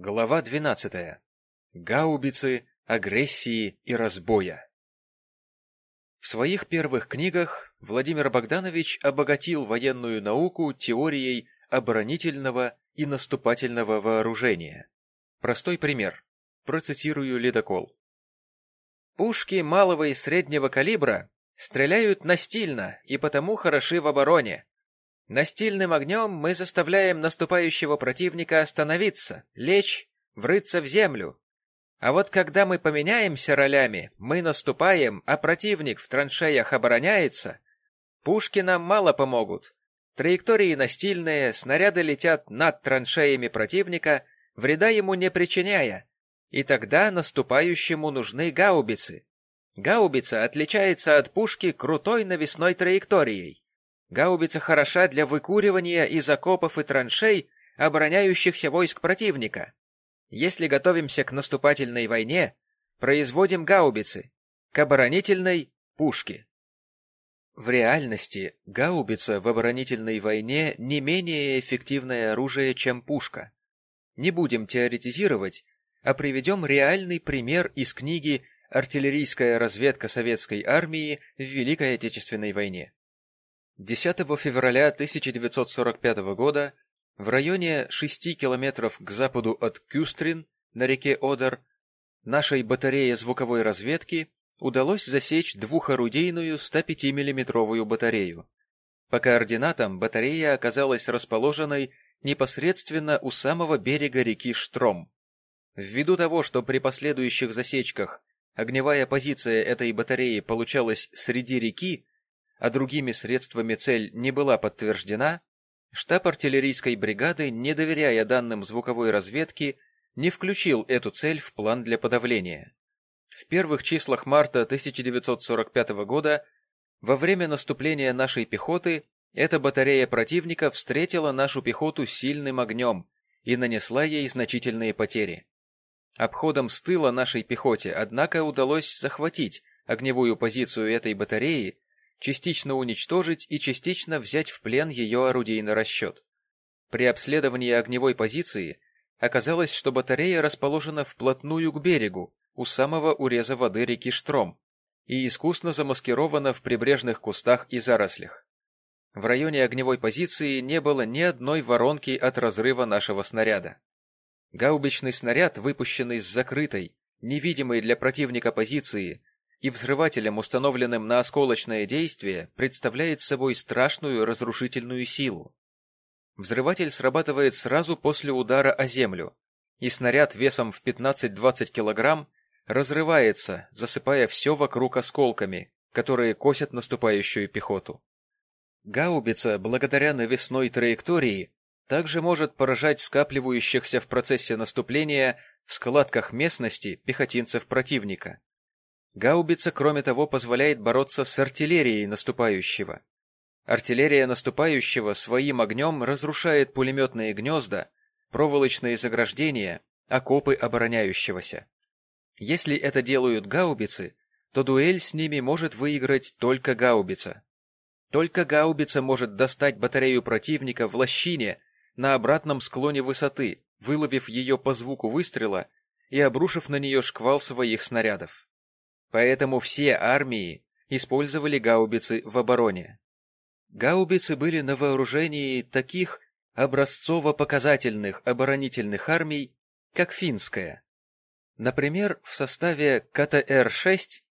Глава 12. Гаубицы, агрессии и разбоя. В своих первых книгах Владимир Богданович обогатил военную науку теорией оборонительного и наступательного вооружения. Простой пример. Процитирую ледокол. Пушки малого и среднего калибра стреляют настильно и потому хороши в обороне, Настильным огнем мы заставляем наступающего противника остановиться, лечь, врыться в землю. А вот когда мы поменяемся ролями, мы наступаем, а противник в траншеях обороняется, пушки нам мало помогут. Траектории настильные, снаряды летят над траншеями противника, вреда ему не причиняя, и тогда наступающему нужны гаубицы. Гаубица отличается от пушки крутой навесной траекторией. Гаубица хороша для выкуривания из окопов и траншей обороняющихся войск противника. Если готовимся к наступательной войне, производим гаубицы, к оборонительной — пушки. В реальности гаубица в оборонительной войне не менее эффективное оружие, чем пушка. Не будем теоретизировать, а приведем реальный пример из книги «Артиллерийская разведка советской армии в Великой Отечественной войне». 10 февраля 1945 года в районе 6 километров к западу от Кюстрин на реке Одер нашей батарее звуковой разведки удалось засечь двухорудийную 105 миллиметровую батарею. По координатам батарея оказалась расположенной непосредственно у самого берега реки Штром. Ввиду того, что при последующих засечках огневая позиция этой батареи получалась среди реки, а другими средствами цель не была подтверждена, штаб артиллерийской бригады, не доверяя данным звуковой разведки, не включил эту цель в план для подавления. В первых числах марта 1945 года, во время наступления нашей пехоты, эта батарея противника встретила нашу пехоту сильным огнем и нанесла ей значительные потери. Обходом с тыла нашей пехоте, однако, удалось захватить огневую позицию этой батареи частично уничтожить и частично взять в плен ее орудийный расчет. При обследовании огневой позиции оказалось, что батарея расположена вплотную к берегу, у самого уреза воды реки Штром, и искусно замаскирована в прибрежных кустах и зарослях. В районе огневой позиции не было ни одной воронки от разрыва нашего снаряда. Гаубичный снаряд, выпущенный с закрытой, невидимой для противника позиции, и взрывателем, установленным на осколочное действие, представляет собой страшную разрушительную силу. Взрыватель срабатывает сразу после удара о землю, и снаряд весом в 15-20 килограмм разрывается, засыпая все вокруг осколками, которые косят наступающую пехоту. Гаубица, благодаря навесной траектории, также может поражать скапливающихся в процессе наступления в складках местности пехотинцев противника. Гаубица, кроме того, позволяет бороться с артиллерией наступающего. Артиллерия наступающего своим огнем разрушает пулеметные гнезда, проволочные заграждения, окопы обороняющегося. Если это делают гаубицы, то дуэль с ними может выиграть только гаубица. Только гаубица может достать батарею противника в лощине на обратном склоне высоты, выловив ее по звуку выстрела и обрушив на нее шквал своих снарядов. Поэтому все армии использовали гаубицы в обороне. Гаубицы были на вооружении таких образцово-показательных оборонительных армий, как финская. Например, в составе КТР-6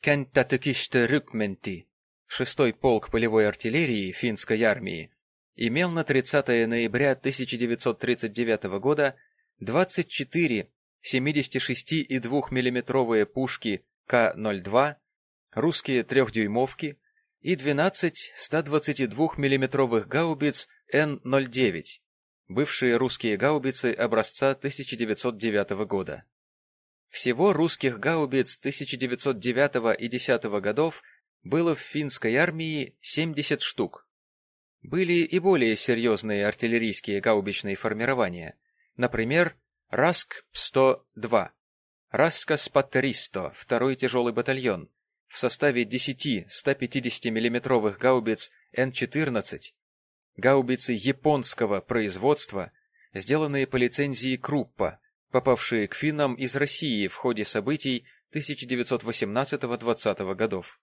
Кентатекиште Рюкменти, шестой полк полевой артиллерии финской армии, имел на 30 ноября 1939 года 24 76,2 миллиметровые пушки к-02, русские трехдюймовки и 12 122 миллиметровых гаубиц Н-09, бывшие русские гаубицы образца 1909 года. Всего русских гаубиц 1909 и 10 годов было в финской армии 70 штук. Были и более серьезные артиллерийские гаубичные формирования, например, РАСК-102, Раскас Паттеристо, второй тяжелый батальон, в составе 10 150 миллиметровых гаубиц Н-14, гаубицы японского производства, сделанные по лицензии Круппа, попавшие к финнам из России в ходе событий 1918-20 годов.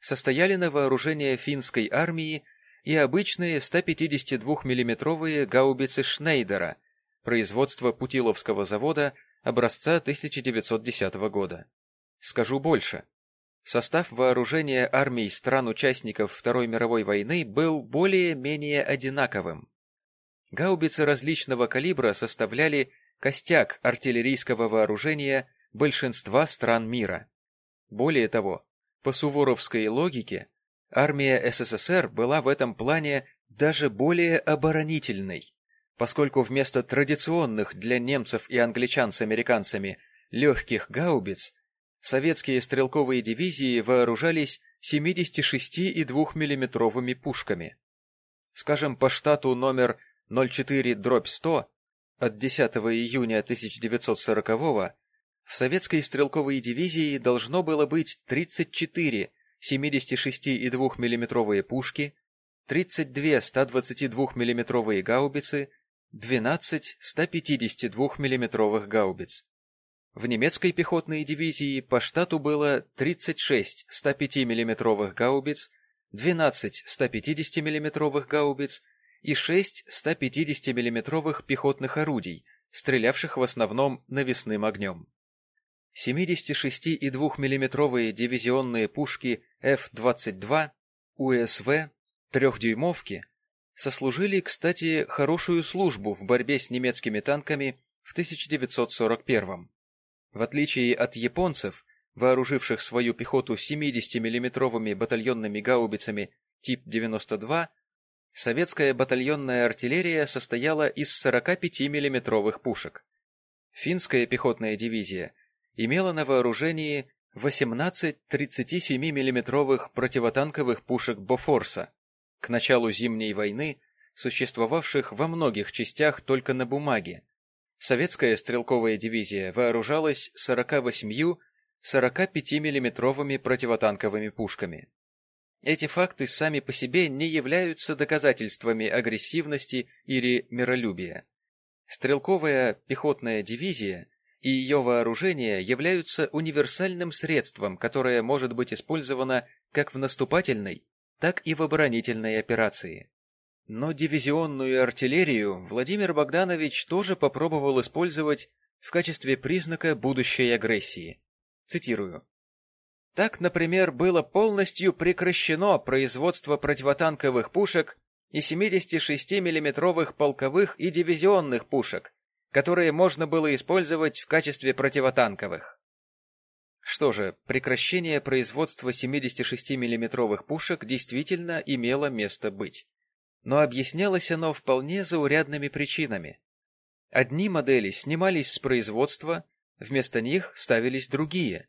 Состояли на вооружение финской армии и обычные 152 миллиметровые гаубицы Шнейдера производства Путиловского завода образца 1910 года. Скажу больше. Состав вооружения армий стран-участников Второй мировой войны был более-менее одинаковым. Гаубицы различного калибра составляли костяк артиллерийского вооружения большинства стран мира. Более того, по суворовской логике, армия СССР была в этом плане даже более оборонительной, поскольку вместо традиционных для немцев и англичан с американцами легких гаубиц советские стрелковые дивизии вооружались 76,2 миллиметровыми пушками. Скажем, по штату номер 04-100 от 10 июня 1940 в советской стрелковой дивизии должно было быть 34 76,2 миллиметровые пушки, 32 122 миллиметровые гаубицы, 12 152 миллиметровых гаубиц. В немецкой пехотной дивизии по штату было 36 105 миллиметровых гаубиц, 12 150 миллиметровых гаубиц и 6 150 миллиметровых пехотных орудий, стрелявших в основном навесным огнем. 76,2 миллиметровые дивизионные пушки F-22, УСВ, трехдюймовки сослужили, кстати, хорошую службу в борьбе с немецкими танками в 1941 в отличие от японцев, вооруживших свою пехоту 70-миллиметровыми батальонными гаубицами тип 92, советская батальонная артиллерия состояла из 45 миллиметровых пушек. Финская пехотная дивизия имела на вооружении 18 37 миллиметровых противотанковых пушек Бофорса, к началу Зимней войны существовавших во многих частях только на бумаге, Советская стрелковая дивизия вооружалась 48 45 миллиметровыми противотанковыми пушками. Эти факты сами по себе не являются доказательствами агрессивности или миролюбия. Стрелковая пехотная дивизия и ее вооружение являются универсальным средством, которое может быть использовано как в наступательной, так и в оборонительной операции. Но дивизионную артиллерию Владимир Богданович тоже попробовал использовать в качестве признака будущей агрессии. Цитирую. Так, например, было полностью прекращено производство противотанковых пушек и 76 миллиметровых полковых и дивизионных пушек, которые можно было использовать в качестве противотанковых. Что же, прекращение производства 76 миллиметровых пушек действительно имело место быть но объяснялось оно вполне заурядными причинами. Одни модели снимались с производства, вместо них ставились другие.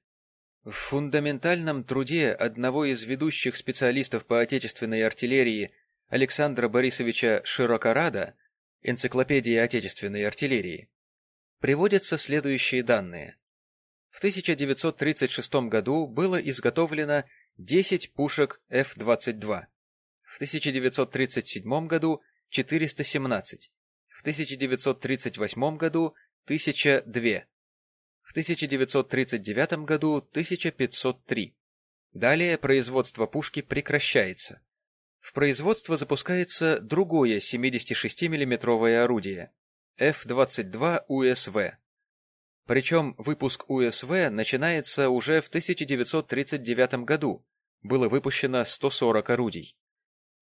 В фундаментальном труде одного из ведущих специалистов по отечественной артиллерии Александра Борисовича Широкорада «Энциклопедия отечественной артиллерии» приводятся следующие данные. В 1936 году было изготовлено 10 пушек F-22 в 1937 году 417, в 1938 году 1002, в 1939 году 1503. Далее производство пушки прекращается. В производство запускается другое 76 миллиметровое орудие F-22 УСВ. Причем выпуск УСВ начинается уже в 1939 году, было выпущено 140 орудий.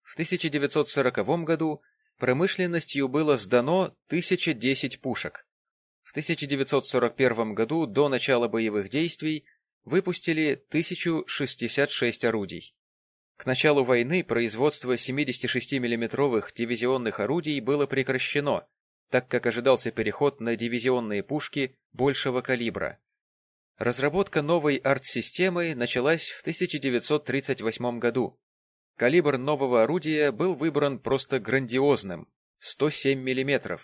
В 1940 году промышленностью было сдано 1010 пушек. В 1941 году до начала боевых действий выпустили 1066 орудий. К началу войны производство 76 миллиметровых дивизионных орудий было прекращено, так как ожидался переход на дивизионные пушки большего калибра. Разработка новой арт-системы началась в 1938 году, Калибр нового орудия был выбран просто грандиозным – 107 мм,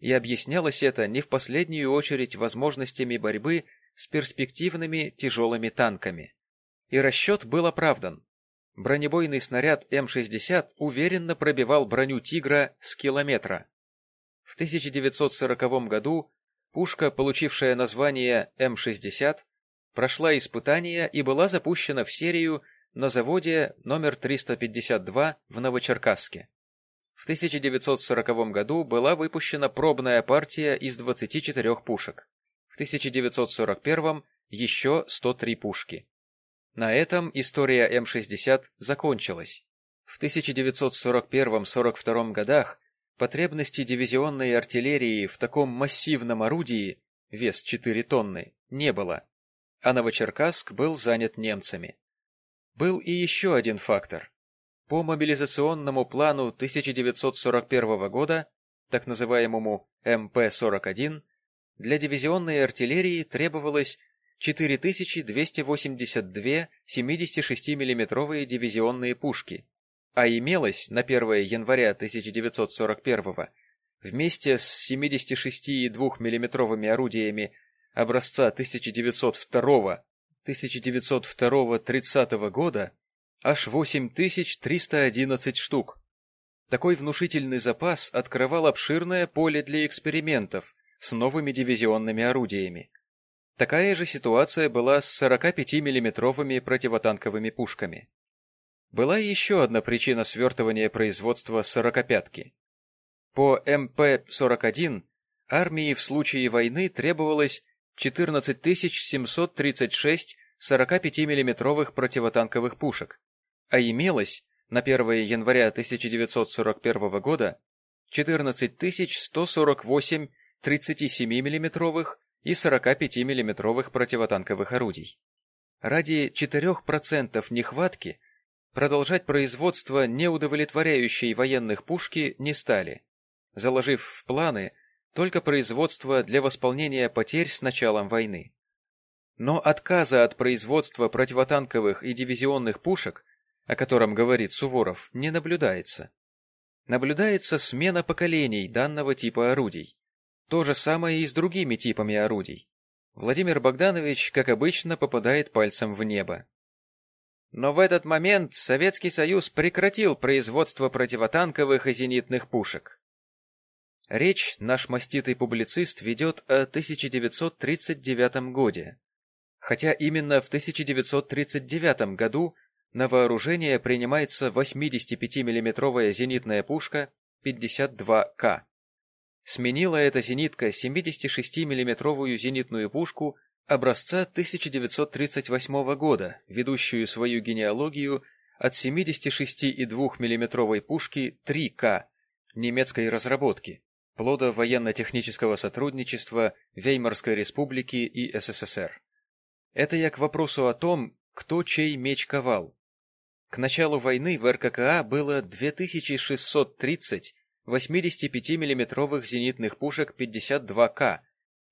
и объяснялось это не в последнюю очередь возможностями борьбы с перспективными тяжелыми танками. И расчет был оправдан. Бронебойный снаряд М-60 уверенно пробивал броню «Тигра» с километра. В 1940 году пушка, получившая название М-60, прошла испытания и была запущена в серию на заводе номер 352 в Новочеркасске. В 1940 году была выпущена пробная партия из 24 пушек. В 1941 еще 103 пушки. На этом история М-60 закончилась. В 1941-42 годах потребности дивизионной артиллерии в таком массивном орудии, вес 4 тонны, не было, а Новочеркасск был занят немцами. Был и еще один фактор. По мобилизационному плану 1941 года, так называемому МП-41, для дивизионной артиллерии требовалось 4282 76 миллиметровые дивизионные пушки, а имелось на 1 января 1941 вместе с 76,2 миллиметровыми орудиями образца 1902 1902-30 года аж 8311 штук. Такой внушительный запас открывал обширное поле для экспериментов с новыми дивизионными орудиями. Такая же ситуация была с 45-миллиметровыми противотанковыми пушками. Была еще одна причина свертывания производства сорокопятки. По МП-41 армии в случае войны требовалось 14 736 45-миллиметровых противотанковых пушек, а имелось на 1 января 1941 года 14 148 37-миллиметровых и 45-миллиметровых противотанковых орудий. Ради 4% нехватки продолжать производство неудовлетворяющей военных пушки не стали, заложив в планы только производство для восполнения потерь с началом войны. Но отказа от производства противотанковых и дивизионных пушек, о котором говорит Суворов, не наблюдается. Наблюдается смена поколений данного типа орудий. То же самое и с другими типами орудий. Владимир Богданович, как обычно, попадает пальцем в небо. Но в этот момент Советский Союз прекратил производство противотанковых и зенитных пушек. Речь наш маститый публицист ведет о 1939 годе. Хотя именно в 1939 году на вооружение принимается 85 миллиметровая зенитная пушка 52К. Сменила эта зенитка 76 миллиметровую зенитную пушку образца 1938 года, ведущую свою генеалогию от 76,2 миллиметровой пушки 3К немецкой разработки плода военно-технического сотрудничества Веймарской республики и СССР. Это я к вопросу о том, кто чей меч ковал. К началу войны в РККА было 2630 85 миллиметровых зенитных пушек 52К,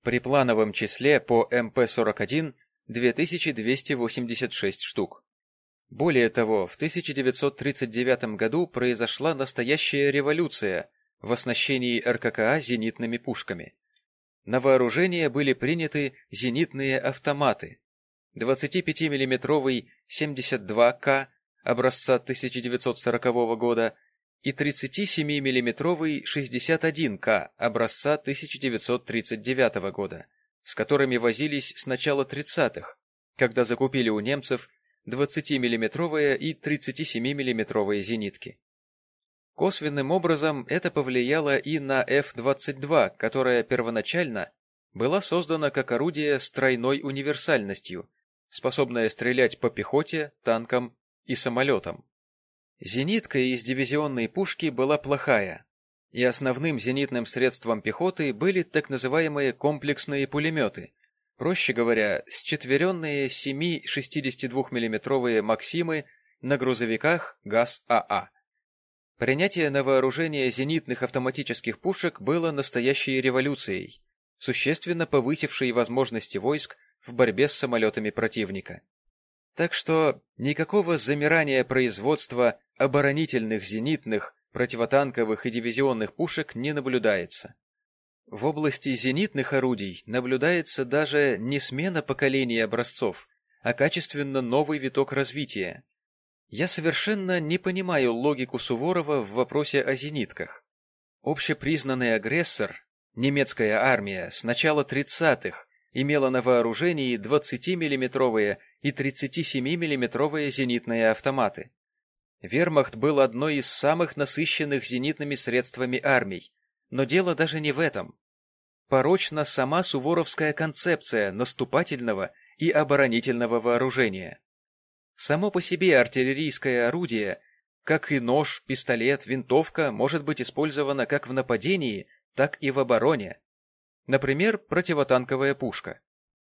при плановом числе по МП-41 2286 штук. Более того, в 1939 году произошла настоящая революция – в оснащении РККА зенитными пушками. На вооружение были приняты зенитные автоматы. 25 миллиметровый 72К образца 1940 года и 37 миллиметровый 61К образца 1939 года, с которыми возились с начала 30-х, когда закупили у немцев 20 миллиметровые и 37 миллиметровые зенитки. Косвенным образом это повлияло и на F-22, которая первоначально была создана как орудие с тройной универсальностью, способное стрелять по пехоте, танкам и самолетам. Зенитка из дивизионной пушки была плохая, и основным зенитным средством пехоты были так называемые комплексные пулеметы, проще говоря, счетверенные 7 62 миллиметровые «Максимы» на грузовиках ГАЗ-АА. Принятие на вооружение зенитных автоматических пушек было настоящей революцией, существенно повысившей возможности войск в борьбе с самолетами противника. Так что никакого замирания производства оборонительных зенитных, противотанковых и дивизионных пушек не наблюдается. В области зенитных орудий наблюдается даже не смена поколений образцов, а качественно новый виток развития, я совершенно не понимаю логику Суворова в вопросе о зенитках. Общепризнанный агрессор Немецкая армия с начала 30-х имела на вооружении 20-миллиметровые и 37-миллиметровые зенитные автоматы. Вермахт был одной из самых насыщенных зенитными средствами армий, но дело даже не в этом. Порочна сама суворовская концепция наступательного и оборонительного вооружения. Само по себе артиллерийское орудие, как и нож, пистолет, винтовка, может быть использовано как в нападении, так и в обороне. Например, противотанковая пушка.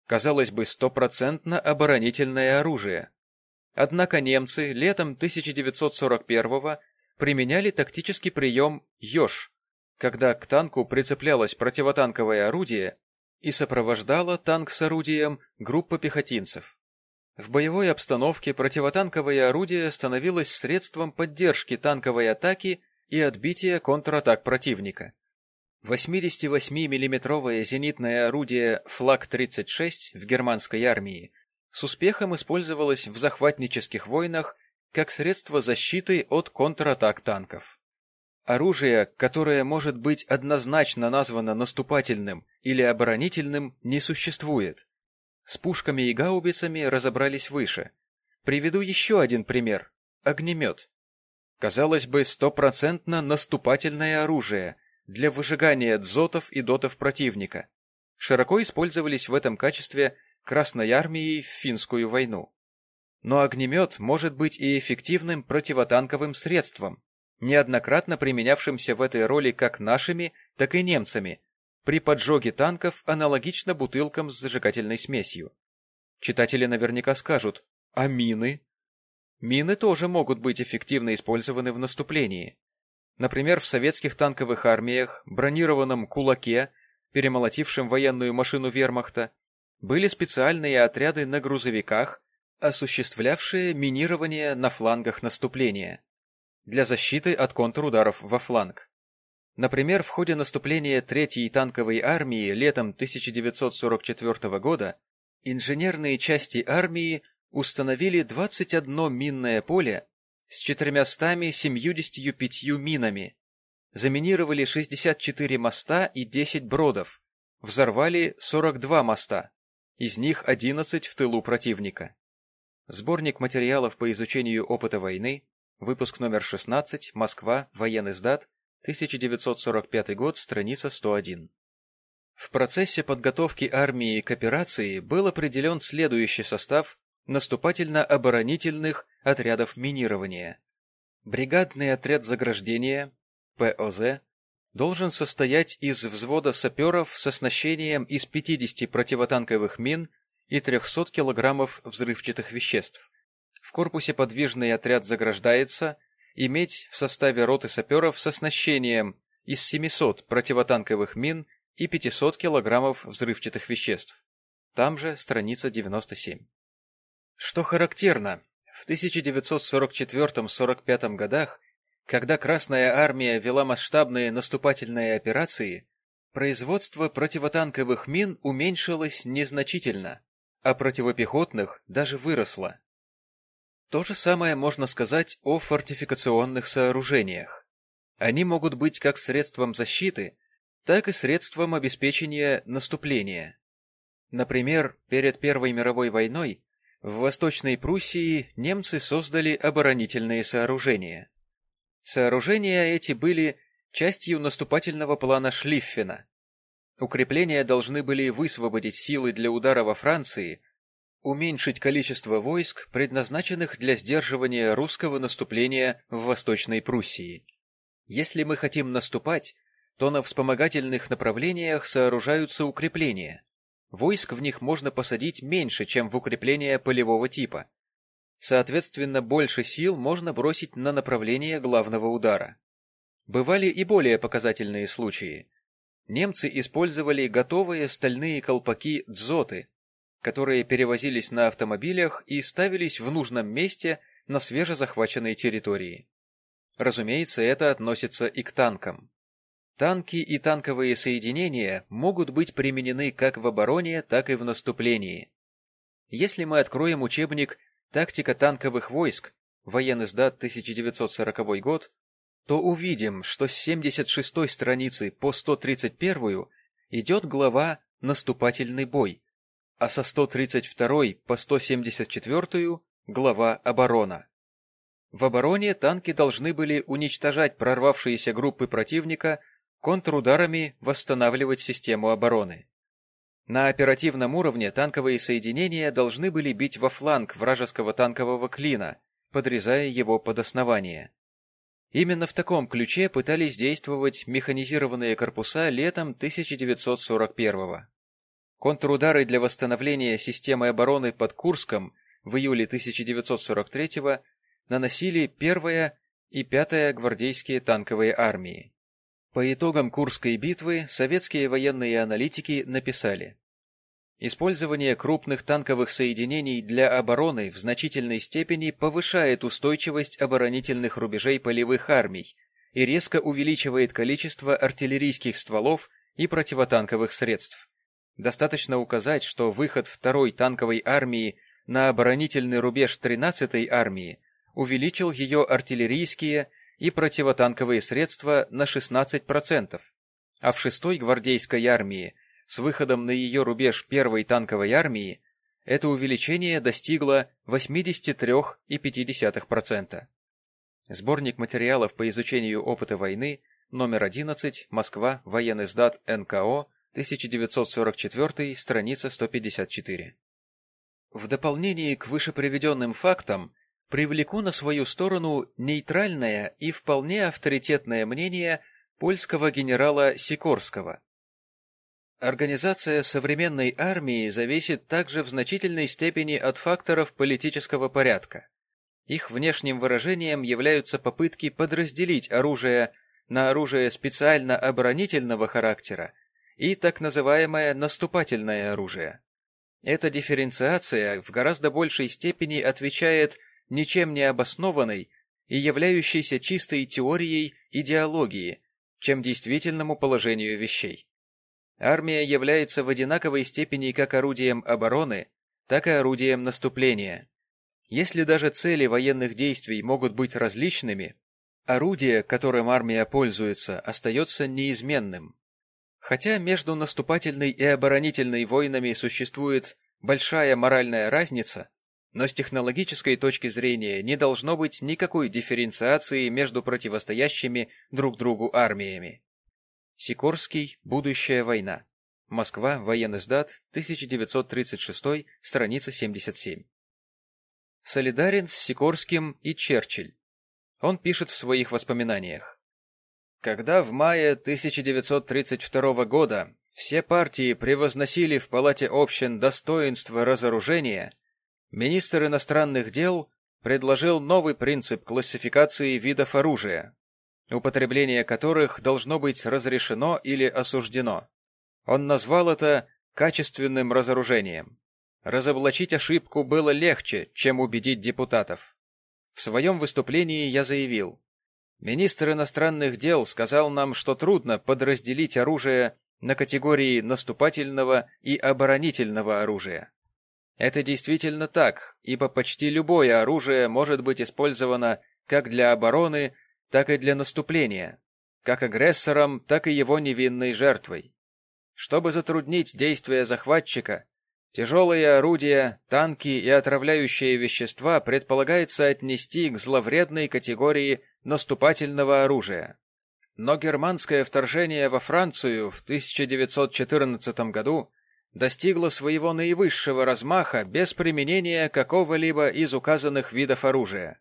Казалось бы, стопроцентно оборонительное оружие. Однако немцы летом 1941 применяли тактический прием «Ёж», когда к танку прицеплялось противотанковое орудие и сопровождала танк с орудием группа пехотинцев. В боевой обстановке противотанковое орудие становилось средством поддержки танковой атаки и отбития контратак противника. 88 миллиметровое зенитное орудие «Флаг-36» в германской армии с успехом использовалось в захватнических войнах как средство защиты от контратак танков. Оружие, которое может быть однозначно названо наступательным или оборонительным, не существует. С пушками и гаубицами разобрались выше. Приведу еще один пример – огнемет. Казалось бы, стопроцентно наступательное оружие – для выжигания дзотов и дотов противника. Широко использовались в этом качестве Красной армией в финскую войну. Но огнемет может быть и эффективным противотанковым средством, неоднократно применявшимся в этой роли как нашими, так и немцами, при поджоге танков аналогично бутылкам с зажигательной смесью. Читатели наверняка скажут, а мины? Мины тоже могут быть эффективно использованы в наступлении. Например, в советских танковых армиях, бронированном «Кулаке», перемолотившем военную машину вермахта, были специальные отряды на грузовиках, осуществлявшие минирование на флангах наступления для защиты от контрударов во фланг. Например, в ходе наступления Третьей танковой армии летом 1944 года инженерные части армии установили 21 минное поле с 475 минами, заминировали 64 моста и 10 бродов, взорвали 42 моста, из них 11 в тылу противника. Сборник материалов по изучению опыта войны, выпуск номер 16, Москва, военный сдат, 1945 год, страница 101. В процессе подготовки армии к операции был определен следующий состав наступательно-оборонительных отрядов минирования. Бригадный отряд заграждения, ПОЗ, должен состоять из взвода саперов с оснащением из 50 противотанковых мин и 300 килограммов взрывчатых веществ. В корпусе подвижный отряд заграждается, иметь в составе роты саперов с оснащением из 700 противотанковых мин и 500 килограммов взрывчатых веществ. Там же страница 97. Что характерно, в 1944-45 годах, когда Красная Армия вела масштабные наступательные операции, производство противотанковых мин уменьшилось незначительно, а противопехотных даже выросло. То же самое можно сказать о фортификационных сооружениях. Они могут быть как средством защиты, так и средством обеспечения наступления. Например, перед Первой мировой войной в Восточной Пруссии немцы создали оборонительные сооружения. Сооружения эти были частью наступательного плана Шлиффена. Укрепления должны были высвободить силы для удара во Франции, уменьшить количество войск, предназначенных для сдерживания русского наступления в Восточной Пруссии. Если мы хотим наступать, то на вспомогательных направлениях сооружаются укрепления. Войск в них можно посадить меньше, чем в укрепления полевого типа. Соответственно, больше сил можно бросить на направление главного удара. Бывали и более показательные случаи. Немцы использовали готовые стальные колпаки дзоты, которые перевозились на автомобилях и ставились в нужном месте на свежезахваченной территории. Разумеется, это относится и к танкам. Танки и танковые соединения могут быть применены как в обороне, так и в наступлении. Если мы откроем учебник «Тактика танковых войск», военный сдат 1940 год, то увидим, что с 76-й страницы по 131 идет глава «Наступательный бой», а со 132 по 174 глава «Оборона». В обороне танки должны были уничтожать прорвавшиеся группы противника, контрударами восстанавливать систему обороны. На оперативном уровне танковые соединения должны были бить во фланг вражеского танкового клина, подрезая его под основание. Именно в таком ключе пытались действовать механизированные корпуса летом 1941 -го. Контрудары для восстановления системы обороны под Курском в июле 1943 наносили первая и пятая гвардейские танковые армии. По итогам Курской битвы советские военные аналитики написали Использование крупных танковых соединений для обороны в значительной степени повышает устойчивость оборонительных рубежей полевых армий и резко увеличивает количество артиллерийских стволов и противотанковых средств. Достаточно указать, что выход второй танковой армии на оборонительный рубеж 13-й армии увеличил ее артиллерийские и противотанковые средства на 16%, а в 6-й гвардейской армии с выходом на ее рубеж первой танковой армии это увеличение достигло 83,5%. Сборник материалов по изучению опыта войны, номер 11, Москва, военный сдат НКО, 1944, страница 154. В дополнение к вышеприведенным фактам привлеку на свою сторону нейтральное и вполне авторитетное мнение польского генерала Сикорского, Организация современной армии зависит также в значительной степени от факторов политического порядка. Их внешним выражением являются попытки подразделить оружие на оружие специально оборонительного характера и так называемое наступательное оружие. Эта дифференциация в гораздо большей степени отвечает ничем не обоснованной и являющейся чистой теорией идеологии, чем действительному положению вещей. Армия является в одинаковой степени как орудием обороны, так и орудием наступления. Если даже цели военных действий могут быть различными, орудие, которым армия пользуется, остается неизменным. Хотя между наступательной и оборонительной войнами существует большая моральная разница, но с технологической точки зрения не должно быть никакой дифференциации между противостоящими друг другу армиями. Сикорский. Будущая война. Москва. Военный сдат. 1936. Страница 77. Солидарен с Сикорским и Черчилль. Он пишет в своих воспоминаниях. Когда в мае 1932 года все партии превозносили в Палате общин достоинство разоружения, министр иностранных дел предложил новый принцип классификации видов оружия, употребление которых должно быть разрешено или осуждено. Он назвал это качественным разоружением. Разоблачить ошибку было легче, чем убедить депутатов. В своем выступлении я заявил, министр иностранных дел сказал нам, что трудно подразделить оружие на категории наступательного и оборонительного оружия. Это действительно так, ибо почти любое оружие может быть использовано как для обороны, так и для наступления, как агрессором, так и его невинной жертвой. Чтобы затруднить действия захватчика, тяжелые орудия, танки и отравляющие вещества предполагается отнести к зловредной категории наступательного оружия. Но германское вторжение во Францию в 1914 году достигло своего наивысшего размаха без применения какого-либо из указанных видов оружия.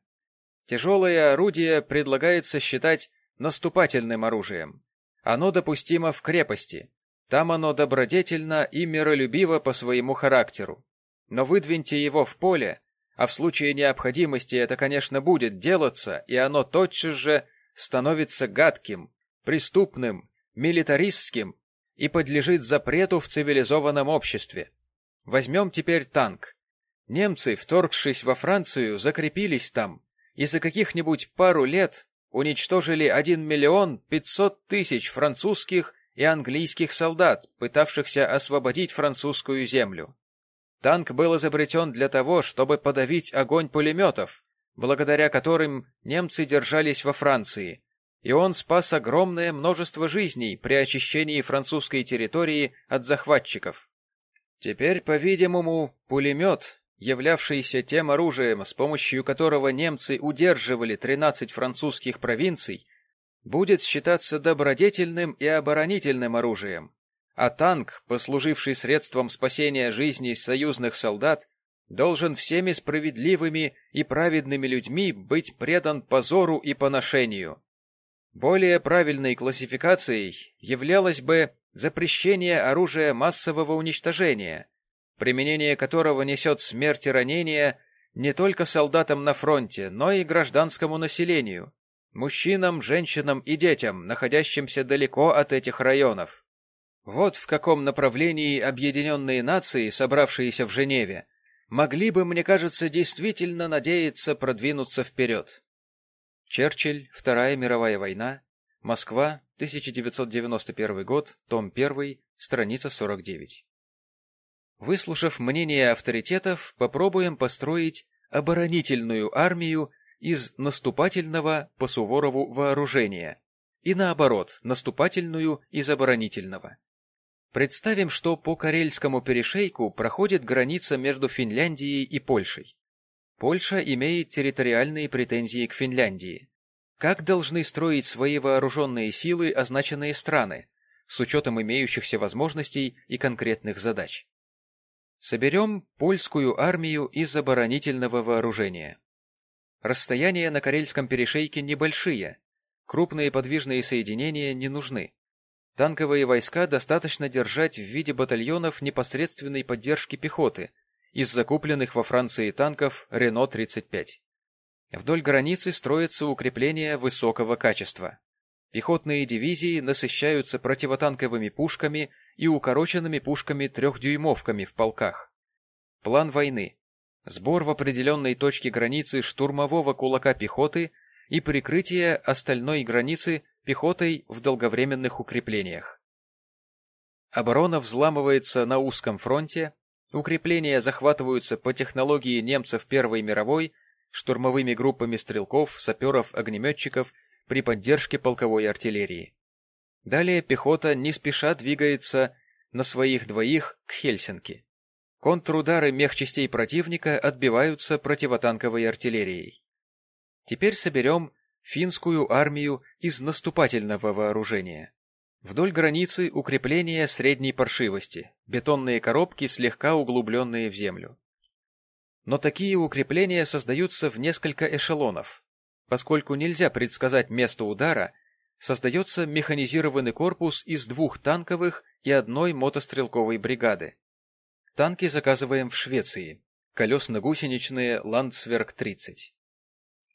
Тяжелое орудие предлагается считать наступательным оружием. Оно допустимо в крепости. Там оно добродетельно и миролюбиво по своему характеру. Но выдвиньте его в поле, а в случае необходимости это, конечно, будет делаться, и оно тотчас же становится гадким, преступным, милитаристским и подлежит запрету в цивилизованном обществе. Возьмем теперь танк. Немцы, вторгшись во Францию, закрепились там, и за каких-нибудь пару лет уничтожили 1 миллион 500 тысяч французских и английских солдат, пытавшихся освободить французскую землю. Танк был изобретен для того, чтобы подавить огонь пулеметов, благодаря которым немцы держались во Франции, и он спас огромное множество жизней при очищении французской территории от захватчиков. Теперь, по-видимому, пулемет, являвшийся тем оружием, с помощью которого немцы удерживали 13 французских провинций, будет считаться добродетельным и оборонительным оружием, а танк, послуживший средством спасения жизни союзных солдат, должен всеми справедливыми и праведными людьми быть предан позору и поношению. Более правильной классификацией являлось бы запрещение оружия массового уничтожения, применение которого несет смерть и ранения не только солдатам на фронте, но и гражданскому населению, мужчинам, женщинам и детям, находящимся далеко от этих районов. Вот в каком направлении Объединенные Нации, собравшиеся в Женеве, могли бы, мне кажется, действительно надеяться продвинуться вперед. Черчилль, Вторая мировая война, Москва, 1991 год, том 1, страница 49. Выслушав мнение авторитетов, попробуем построить оборонительную армию из наступательного по Суворову вооружения и наоборот, наступательную из оборонительного. Представим, что по Карельскому перешейку проходит граница между Финляндией и Польшей. Польша имеет территориальные претензии к Финляндии. Как должны строить свои вооруженные силы означенные страны, с учетом имеющихся возможностей и конкретных задач? Соберем польскую армию из оборонительного вооружения. Расстояния на Карельском перешейке небольшие, крупные подвижные соединения не нужны. Танковые войска достаточно держать в виде батальонов непосредственной поддержки пехоты из закупленных во Франции танков Рено-35. Вдоль границы строятся укрепления высокого качества. Пехотные дивизии насыщаются противотанковыми пушками и укороченными пушками-трехдюймовками в полках. План войны. Сбор в определенной точке границы штурмового кулака пехоты и прикрытие остальной границы пехотой в долговременных укреплениях. Оборона взламывается на узком фронте, укрепления захватываются по технологии немцев Первой мировой штурмовыми группами стрелков, саперов, огнеметчиков при поддержке полковой артиллерии. Далее пехота не спеша двигается на своих двоих к Хельсинки. Контрудары мехчастей противника отбиваются противотанковой артиллерией. Теперь соберем финскую армию из наступательного вооружения. Вдоль границы укрепления средней паршивости, бетонные коробки, слегка углубленные в землю. Но такие укрепления создаются в несколько эшелонов. Поскольку нельзя предсказать место удара, создается механизированный корпус из двух танковых и одной мотострелковой бригады. Танки заказываем в Швеции. Колесно-гусеничные Ландсверк-30.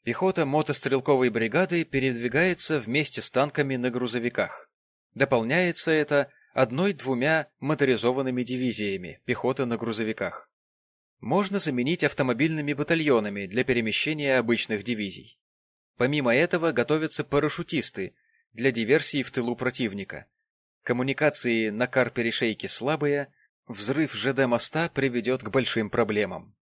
Пехота мотострелковой бригады передвигается вместе с танками на грузовиках. Дополняется это одной-двумя моторизованными дивизиями пехоты на грузовиках. Можно заменить автомобильными батальонами для перемещения обычных дивизий. Помимо этого готовятся парашютисты для диверсии в тылу противника. Коммуникации на кар-перешейке слабые, взрыв ЖД-моста приведет к большим проблемам.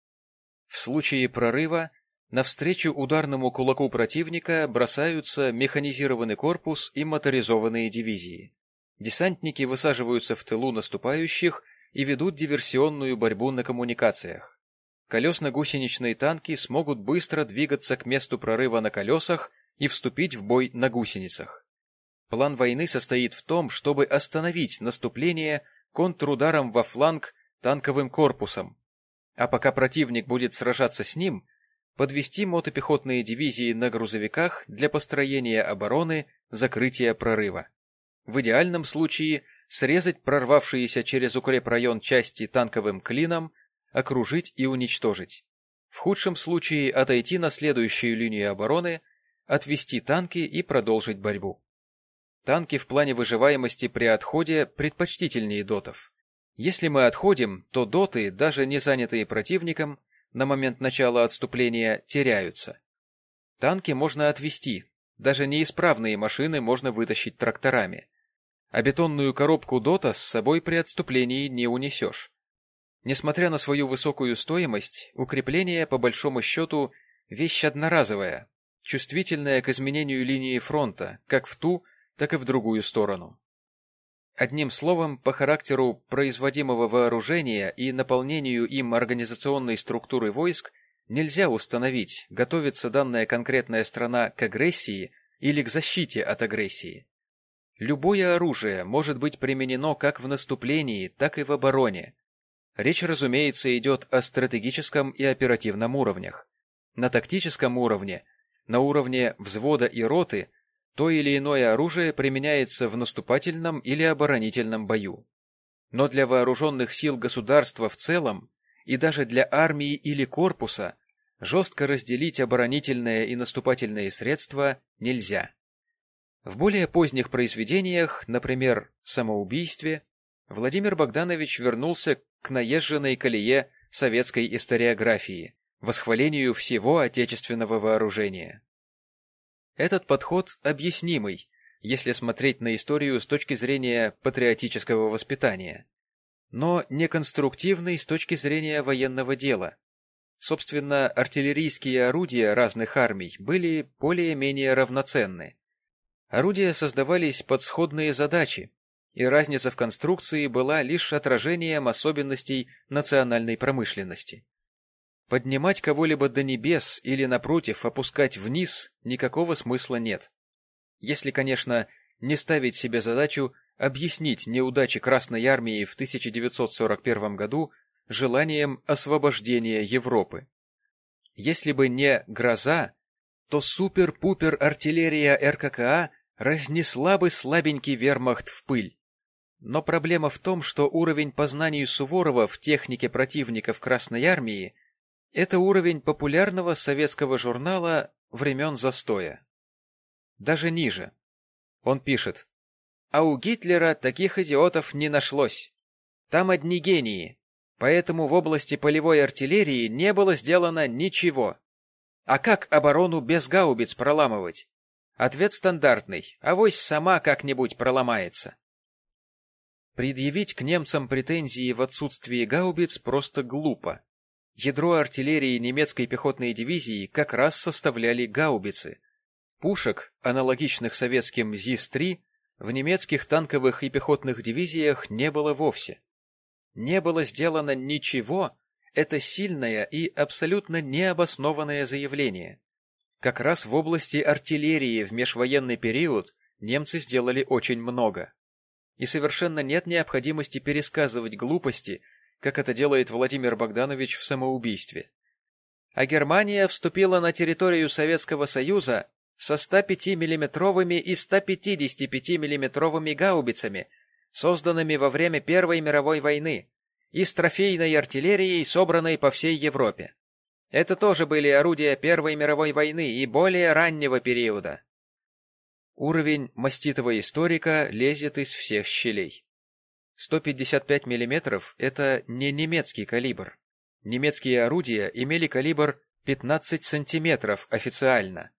В случае прорыва Навстречу ударному кулаку противника бросаются механизированный корпус и моторизованные дивизии. Десантники высаживаются в тылу наступающих и ведут диверсионную борьбу на коммуникациях. Колесно-гусеничные танки смогут быстро двигаться к месту прорыва на колесах и вступить в бой на гусеницах. План войны состоит в том, чтобы остановить наступление контрударом во фланг танковым корпусом, а пока противник будет сражаться с ним – подвести мотопехотные дивизии на грузовиках для построения обороны, закрытия прорыва. В идеальном случае срезать прорвавшиеся через укрепрайон части танковым клином, окружить и уничтожить. В худшем случае отойти на следующую линию обороны, отвести танки и продолжить борьбу. Танки в плане выживаемости при отходе предпочтительнее дотов. Если мы отходим, то доты, даже не занятые противником, на момент начала отступления теряются. Танки можно отвести, даже неисправные машины можно вытащить тракторами. А бетонную коробку ДОТа с собой при отступлении не унесешь. Несмотря на свою высокую стоимость, укрепление, по большому счету, вещь одноразовая, чувствительная к изменению линии фронта, как в ту, так и в другую сторону. Одним словом, по характеру производимого вооружения и наполнению им организационной структуры войск нельзя установить, готовится данная конкретная страна к агрессии или к защите от агрессии. Любое оружие может быть применено как в наступлении, так и в обороне. Речь, разумеется, идет о стратегическом и оперативном уровнях. На тактическом уровне, на уровне взвода и роты – то или иное оружие применяется в наступательном или оборонительном бою. Но для вооруженных сил государства в целом и даже для армии или корпуса жестко разделить оборонительные и наступательные средства нельзя. В более поздних произведениях, например, «Самоубийстве», Владимир Богданович вернулся к наезженной колее советской историографии, восхвалению всего отечественного вооружения. Этот подход объяснимый, если смотреть на историю с точки зрения патриотического воспитания, но неконструктивный с точки зрения военного дела. Собственно, артиллерийские орудия разных армий были более-менее равноценны. Орудия создавались под сходные задачи, и разница в конструкции была лишь отражением особенностей национальной промышленности. Поднимать кого-либо до небес или, напротив, опускать вниз никакого смысла нет. Если, конечно, не ставить себе задачу объяснить неудачи Красной Армии в 1941 году желанием освобождения Европы. Если бы не «Гроза», то супер-пупер артиллерия РККА разнесла бы слабенький вермахт в пыль. Но проблема в том, что уровень познаний Суворова в технике противника в Красной Армии это уровень популярного советского журнала времен застоя. Даже ниже. Он пишет. А у Гитлера таких идиотов не нашлось. Там одни гении, поэтому в области полевой артиллерии не было сделано ничего. А как оборону без гаубиц проламывать? Ответ стандартный, авось сама как-нибудь проломается. Предъявить к немцам претензии в отсутствии гаубиц просто глупо. Ядро артиллерии немецкой пехотной дивизии как раз составляли гаубицы. Пушек, аналогичных советским ЗИС-3, в немецких танковых и пехотных дивизиях не было вовсе. Не было сделано ничего, это сильное и абсолютно необоснованное заявление. Как раз в области артиллерии в межвоенный период немцы сделали очень много. И совершенно нет необходимости пересказывать глупости, как это делает Владимир Богданович в самоубийстве. А Германия вступила на территорию Советского Союза со 105-миллиметровыми и 155-миллиметровыми гаубицами, созданными во время Первой мировой войны, и с трофейной артиллерией, собранной по всей Европе. Это тоже были орудия Первой мировой войны и более раннего периода. Уровень маститого историка лезет из всех щелей. 155 мм – это не немецкий калибр. Немецкие орудия имели калибр 15 см официально.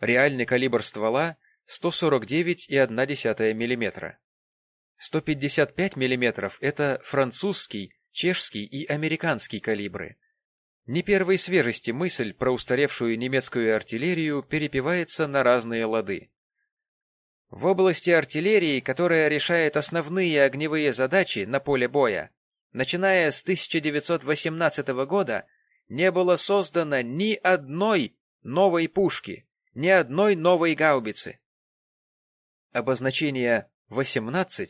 Реальный калибр ствола – 149,1 мм. 155 мм – это французский, чешский и американский калибры. Не первой свежести мысль про устаревшую немецкую артиллерию перепевается на разные лады. В области артиллерии, которая решает основные огневые задачи на поле боя, начиная с 1918 года, не было создано ни одной новой пушки, ни одной новой гаубицы. Обозначение «18»,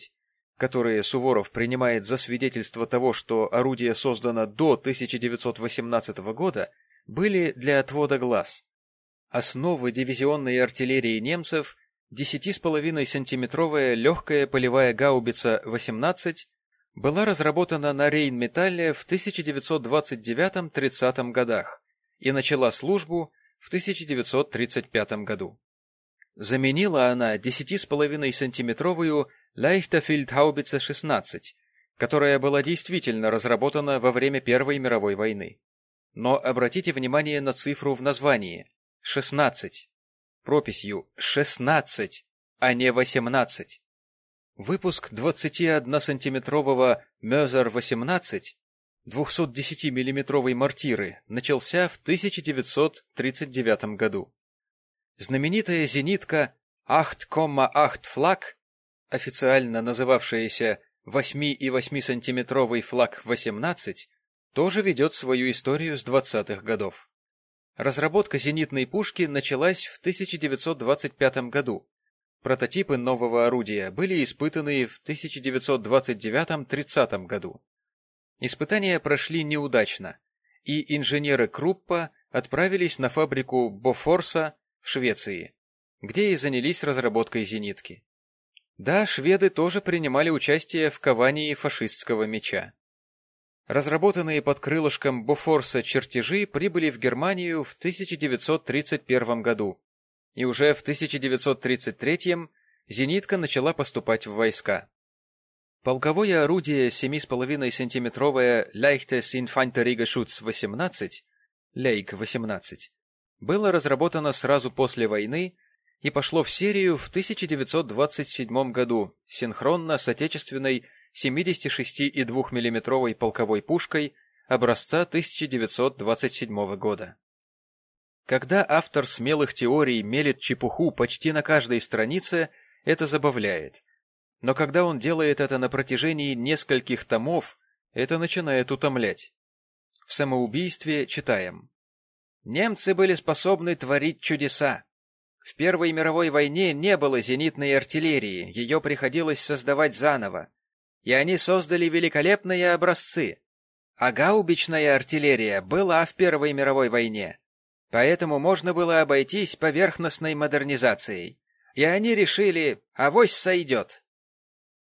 которые Суворов принимает за свидетельство того, что орудие создано до 1918 года, были для отвода глаз. Основы дивизионной артиллерии немцев 10,5-сантиметровая легкая полевая гаубица 18 была разработана на Рейнметалле в 1929-30 годах и начала службу в 1935 году. Заменила она 10,5-сантиметровую Leichtefeld-гаубице 16, которая была действительно разработана во время Первой мировой войны. Но обратите внимание на цифру в названии – 16 прописью 16, а не 18. Выпуск 21-сантиметрового Мёзер-18 210 миллиметровой мортиры начался в 1939 году. знаменитая зенитка 8,8 флаг, официально называвшаяся 8 и 8 сантиметровый флаг 18, тоже ведет свою историю с 20-х годов. Разработка зенитной пушки началась в 1925 году. Прототипы нового орудия были испытаны в 1929-30 году. Испытания прошли неудачно, и инженеры Круппа отправились на фабрику Бофорса в Швеции, где и занялись разработкой зенитки. Да, шведы тоже принимали участие в ковании фашистского меча. Разработанные под крылышком Бофорса чертежи прибыли в Германию в 1931 году, и уже в 1933 зенитка начала поступать в войска. Полковое орудие 7,5 сантиметровое Leichtes Infanteriegeschutz 18, Лейк-18, было разработано сразу после войны и пошло в серию в 1927 году синхронно с отечественной 76,2 миллиметровой полковой пушкой образца 1927 года. Когда автор смелых теорий мелет чепуху почти на каждой странице, это забавляет. Но когда он делает это на протяжении нескольких томов, это начинает утомлять. В самоубийстве читаем. Немцы были способны творить чудеса. В Первой мировой войне не было зенитной артиллерии, ее приходилось создавать заново и они создали великолепные образцы. А гаубичная артиллерия была в Первой мировой войне, поэтому можно было обойтись поверхностной модернизацией. И они решили, авось сойдет.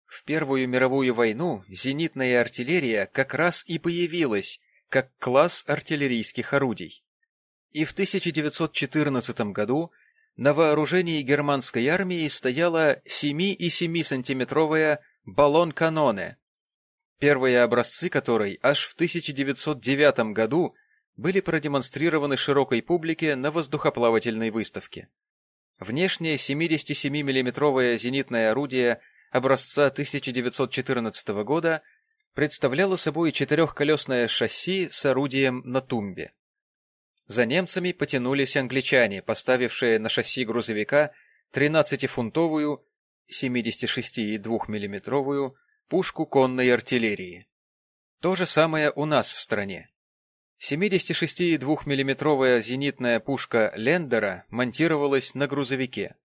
В Первую мировую войну зенитная артиллерия как раз и появилась, как класс артиллерийских орудий. И в 1914 году на вооружении германской армии стояла 7,7 сантиметровая баллон Каноне, первые образцы которой аж в 1909 году были продемонстрированы широкой публике на воздухоплавательной выставке. Внешнее 77 миллиметровое зенитное орудие образца 1914 года представляло собой четырехколесное шасси с орудием на тумбе. За немцами потянулись англичане, поставившие на шасси грузовика 13-фунтовую 76,2 миллиметровую пушку конной артиллерии. То же самое у нас в стране. 76,2 миллиметровая зенитная пушка Лендера монтировалась на грузовике.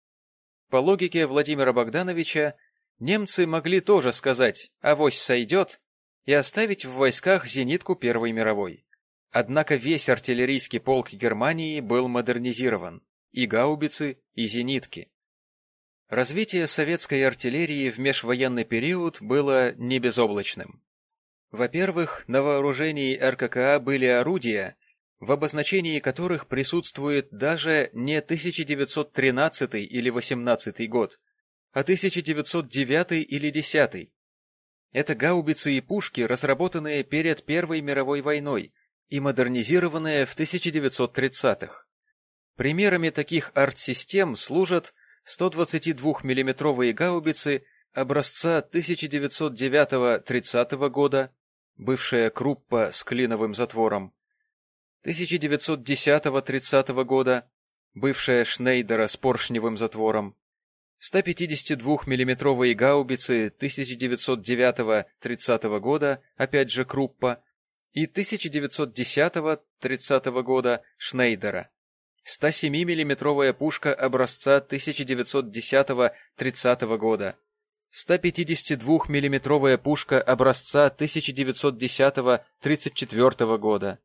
По логике Владимира Богдановича, немцы могли тоже сказать «авось сойдет» и оставить в войсках зенитку Первой мировой. Однако весь артиллерийский полк Германии был модернизирован, и гаубицы, и зенитки. Развитие советской артиллерии в межвоенный период было не безоблачным. Во-первых, на вооружении РККА были орудия, в обозначении которых присутствует даже не 1913 или 18 год, а 1909 или 10. Это гаубицы и пушки, разработанные перед Первой мировой войной и модернизированные в 1930-х. Примерами таких артсистем служат 122 миллиметровые гаубицы образца 1909-30 года, бывшая Круппа с клиновым затвором, 1910-30 года, бывшая Шнейдера с поршневым затвором, 152 миллиметровые гаубицы 1909-30 года, опять же Круппа, и 1910-30 года Шнейдера. 107 миллиметровая пушка образца 1910-30 года, 152 миллиметровая пушка образца 1910-34 года,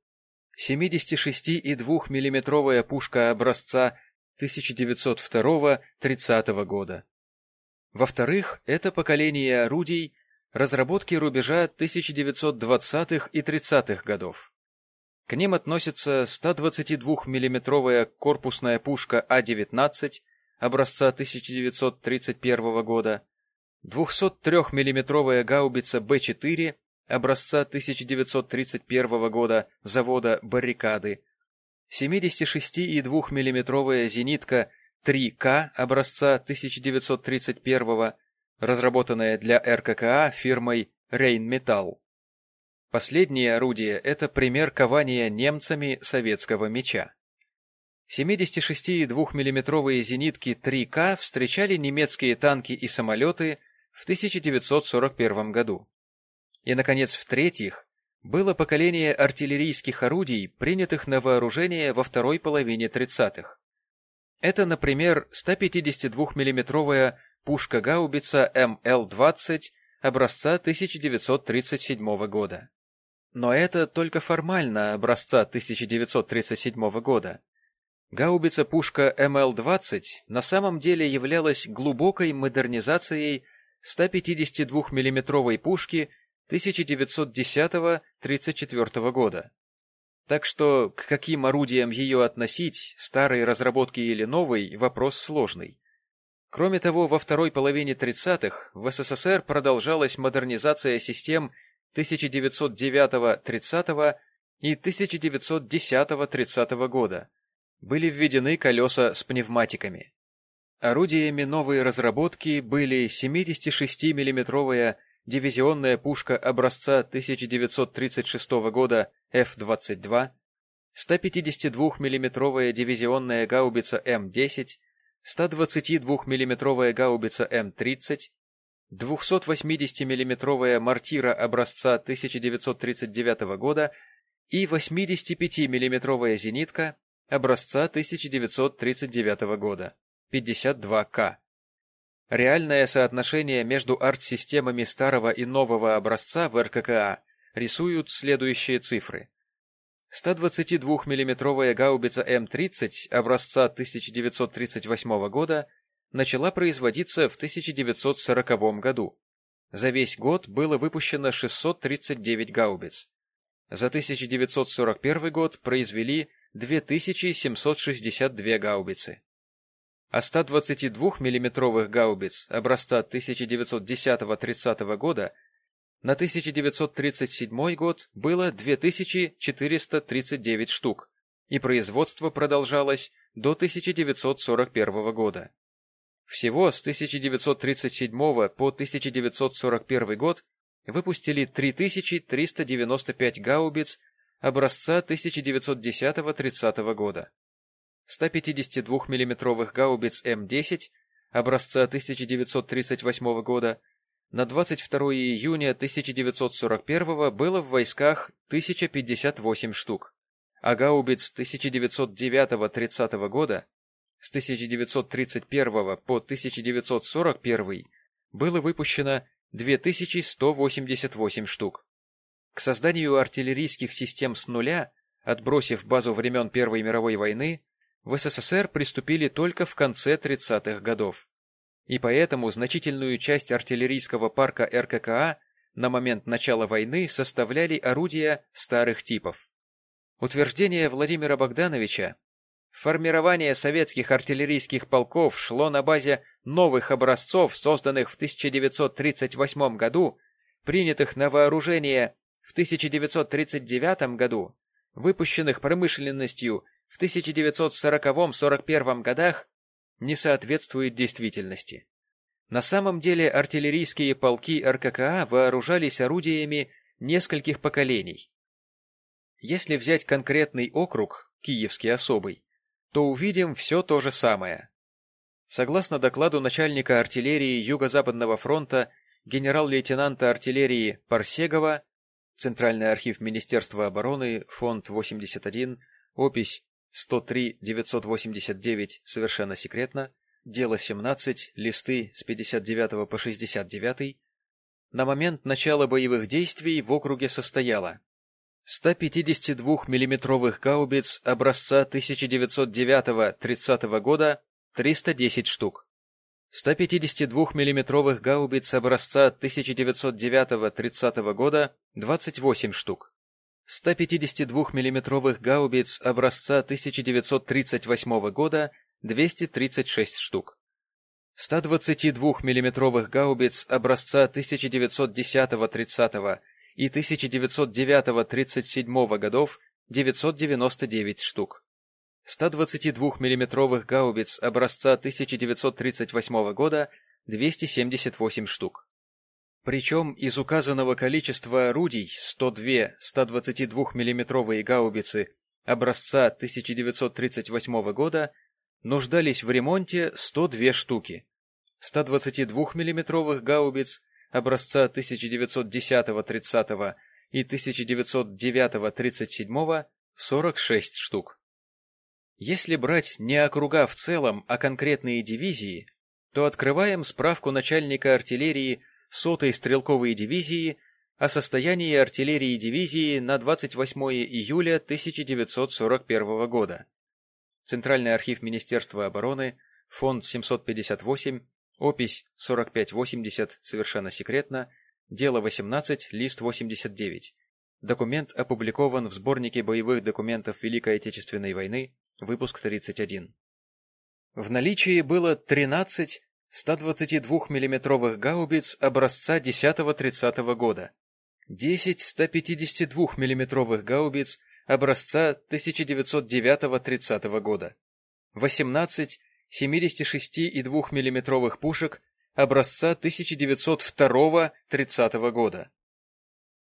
76,2 миллиметровая пушка образца 1902-30 года. Во-вторых, это поколение орудий разработки рубежа 1920-х и 30-х годов. К ним относятся 122 миллиметровая корпусная пушка А-19 образца 1931 года, 203 миллиметровая гаубица Б-4 образца 1931 года завода «Баррикады», 76,2 миллиметровая зенитка 3К образца 1931 разработанная для РККА фирмой «Рейнметалл». Последнее орудие – это пример кования немцами советского меча. 76,2 миллиметровые зенитки 3К встречали немецкие танки и самолеты в 1941 году. И, наконец, в-третьих, было поколение артиллерийских орудий, принятых на вооружение во второй половине 30-х. Это, например, 152 миллиметровая пушка-гаубица МЛ-20 образца 1937 года. Но это только формально образца 1937 года. Гаубица-пушка МЛ-20 на самом деле являлась глубокой модернизацией 152 миллиметровой пушки 1910-34 года. Так что к каким орудиям ее относить, старые разработки или новый, вопрос сложный. Кроме того, во второй половине 30-х в СССР продолжалась модернизация систем 1909-30 и 1910-30 года. Были введены колеса с пневматиками. Орудиями новой разработки были 76 миллиметровая дивизионная пушка образца 1936 года F-22, 152 миллиметровая дивизионная гаубица М-10, 122 миллиметровая гаубица М-30, 280 миллиметровая мортира образца 1939 года и 85 миллиметровая зенитка образца 1939 года 52К. Реальное соотношение между арт-системами старого и нового образца в РККА рисуют следующие цифры. 122 миллиметровая гаубица М-30 образца 1938 года начала производиться в 1940 году. За весь год было выпущено 639 гаубиц. За 1941 год произвели 2762 гаубицы. А 122 миллиметровых гаубиц образца 1910-30 года на 1937 год было 2439 штук, и производство продолжалось до 1941 года. Всего с 1937 по 1941 год выпустили 3395 гаубиц образца 1910-30 года. 152 миллиметровых гаубиц М10 образца 1938 года на 22 июня 1941 было в войсках 1058 штук, а гаубиц 1909-30 года с 1931 по 1941 было выпущено 2188 штук. К созданию артиллерийских систем с нуля, отбросив базу времен Первой мировой войны, в СССР приступили только в конце 30-х годов и поэтому значительную часть артиллерийского парка РККА на момент начала войны составляли орудия старых типов. Утверждение Владимира Богдановича Формирование советских артиллерийских полков шло на базе новых образцов, созданных в 1938 году, принятых на вооружение в 1939 году, выпущенных промышленностью в 1940-41 годах не соответствует действительности. На самом деле артиллерийские полки РККА вооружались орудиями нескольких поколений. Если взять конкретный округ, Киевский особый, то увидим все то же самое. Согласно докладу начальника артиллерии Юго-Западного фронта генерал-лейтенанта артиллерии Парсегова, Центральный архив Министерства обороны, фонд 81, опись 103-989 совершенно секретно, дело 17, листы с 59 по 69, на момент начала боевых действий в округе состояло 152 миллиметровых гаубиц образца 1909-30 года 310 штук, 152 миллиметровых гаубиц образца 1909-30 года 28 штук, 152 миллиметровых гаубиц образца 1938 года 236 штук. 122 миллиметровых гаубиц образца 1910-30 и 1909-37 годов 999 штук. 122 миллиметровых гаубиц образца 1938 года 278 штук. Причем из указанного количества орудий 102 122 миллиметровые гаубицы образца 1938 года нуждались в ремонте 102 штуки, 122 миллиметровых гаубиц образца 1910-30 и 1909-37 46 штук. Если брать не округа в целом, а конкретные дивизии, то открываем справку начальника артиллерии сотой стрелковой дивизии о состоянии артиллерии дивизии на 28 июля 1941 года. Центральный архив Министерства обороны, фонд 758, опись 4580, совершенно секретно, дело 18, лист 89. Документ опубликован в сборнике боевых документов Великой Отечественной войны, выпуск 31. В наличии было 13 122 миллиметровых гаубиц образца 10-30 года, 10 152 миллиметровых гаубиц образца 1909-30 года, 18 76,2 миллиметровых пушек образца 1902-30 года,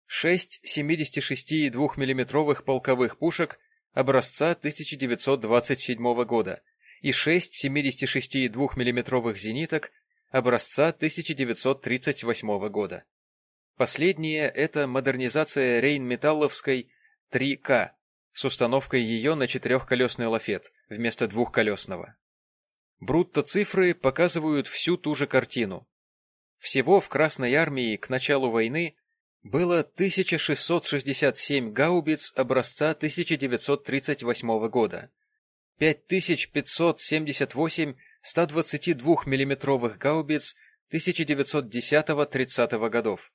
6 76,2 миллиметровых полковых пушек образца 1927 года и 6 76,2 миллиметровых зениток образца 1938 года. Последнее – это модернизация Рейн-Металловской 3К с установкой ее на четырехколесный лафет вместо двухколесного. Брутто-цифры показывают всю ту же картину. Всего в Красной армии к началу войны было 1667 гаубиц образца 1938 года, 5578 122 миллиметровых гаубиц 1910-30 годов,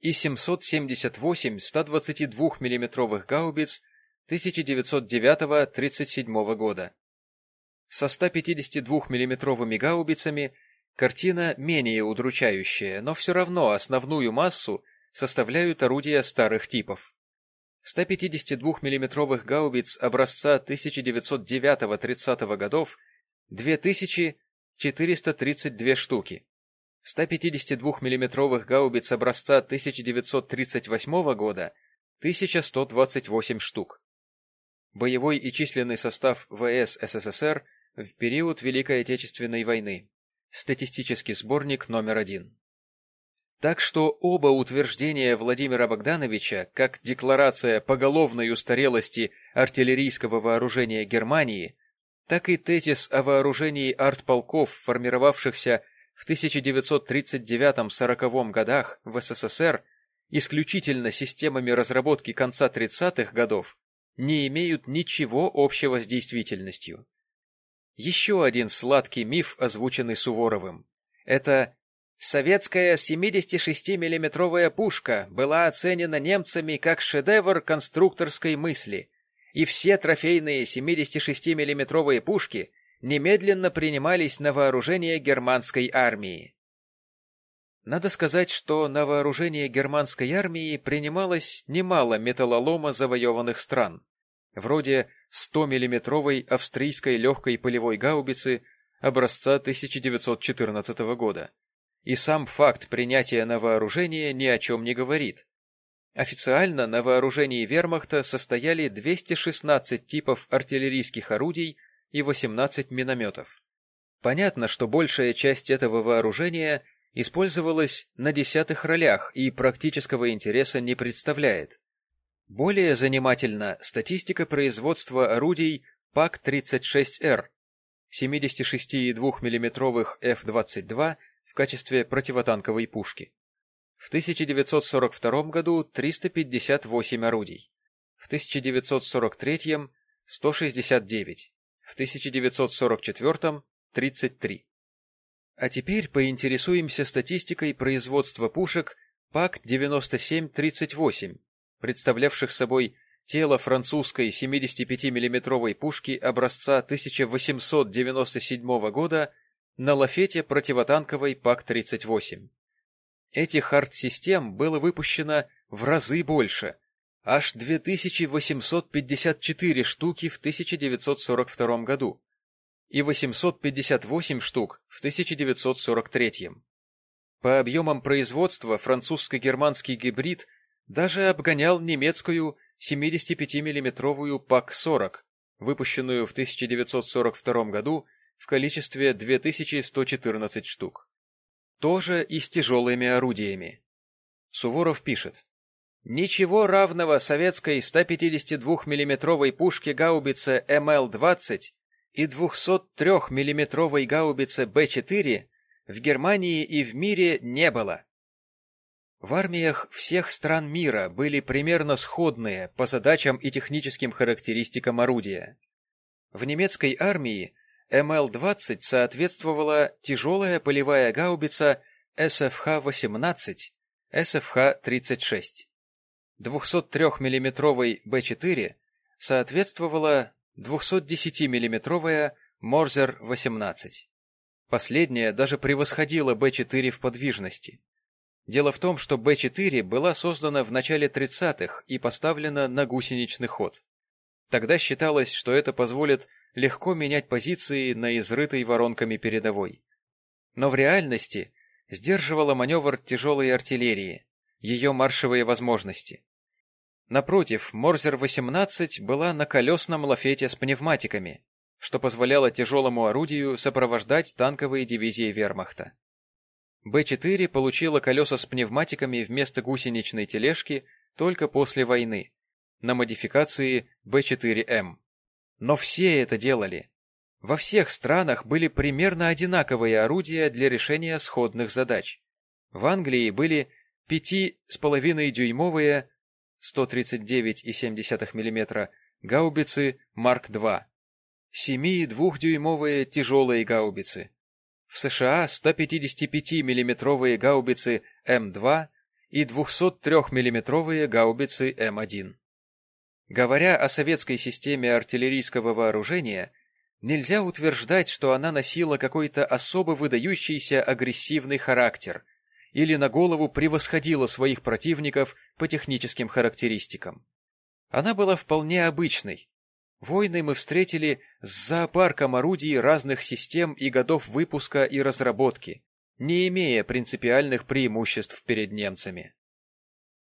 и 778 122 миллиметровых гаубиц 1909-37 года. Со 152 миллиметровыми гаубицами картина менее удручающая, но все равно основную массу составляют орудия старых типов. 152 миллиметровых гаубиц образца 1909-30 годов 2432 штуки. 152 миллиметровых гаубиц образца 1938 года 1128 штук. Боевой и численный состав ВС СССР в период Великой Отечественной войны. Статистический сборник номер один. Так что оба утверждения Владимира Богдановича, как декларация поголовной устарелости артиллерийского вооружения Германии, так и тезис о вооружении артполков, формировавшихся в 1939-40 годах в СССР исключительно системами разработки конца 30-х годов, не имеют ничего общего с действительностью. Еще один сладкий миф, озвученный Суворовым. Это советская 76-миллиметровая пушка была оценена немцами как шедевр конструкторской мысли, и все трофейные 76-миллиметровые пушки – немедленно принимались на вооружение германской армии. Надо сказать, что на вооружение германской армии принималось немало металлолома завоеванных стран, вроде 100-миллиметровой австрийской легкой полевой гаубицы образца 1914 года. И сам факт принятия на вооружение ни о чем не говорит. Официально на вооружении вермахта состояли 216 типов артиллерийских орудий и 18 минометов. Понятно, что большая часть этого вооружения использовалась на десятых ролях и практического интереса не представляет. Более занимательна статистика производства орудий ПАК-36Р 76,2 мм F-22 в качестве противотанковой пушки. В 1942 году 358 орудий, в 1943 – 169, в 1944 – 33. А теперь поинтересуемся статистикой производства пушек ПАК-97-38, представлявших собой тело французской 75 миллиметровой пушки образца 1897 года на лафете противотанковой ПАК-38. Этих арт-систем было выпущено в разы больше, аж 2854 штуки в 1942 году и 858 штук в 1943. По объемам производства французско-германский гибрид даже обгонял немецкую 75 миллиметровую ПАК-40, выпущенную в 1942 году в количестве 2114 штук. Тоже и с тяжелыми орудиями. Суворов пишет. Ничего равного советской 152 миллиметровой пушке гаубице МЛ-20 и 203 миллиметровой гаубице Б-4 в Германии и в мире не было. В армиях всех стран мира были примерно сходные по задачам и техническим характеристикам орудия. В немецкой армии МЛ-20 соответствовала тяжелая полевая гаубица СФХ-18, СФХ-36. 203 миллиметровой Б-4 соответствовала 210 миллиметровая Морзер-18. Последняя даже превосходила Б-4 в подвижности. Дело в том, что Б-4 была создана в начале 30-х и поставлена на гусеничный ход. Тогда считалось, что это позволит легко менять позиции на изрытой воронками передовой. Но в реальности сдерживала маневр тяжелой артиллерии, ее маршевые возможности. Напротив, Морзер-18 была на колесном лафете с пневматиками, что позволяло тяжелому орудию сопровождать танковые дивизии вермахта. Б-4 получила колеса с пневматиками вместо гусеничной тележки только после войны, на модификации Б-4М. Но все это делали. Во всех странах были примерно одинаковые орудия для решения сходных задач. В Англии были 5,5-дюймовые 139,7 мм гаубицы Марк-2, 7,2-дюймовые тяжелые гаубицы, в США 155 миллиметровые гаубицы М2 и 203 миллиметровые гаубицы М1. Говоря о советской системе артиллерийского вооружения, нельзя утверждать, что она носила какой-то особо выдающийся агрессивный характер или на голову превосходила своих противников по техническим характеристикам. Она была вполне обычной, Войны мы встретили с зоопарком орудий разных систем и годов выпуска и разработки, не имея принципиальных преимуществ перед немцами.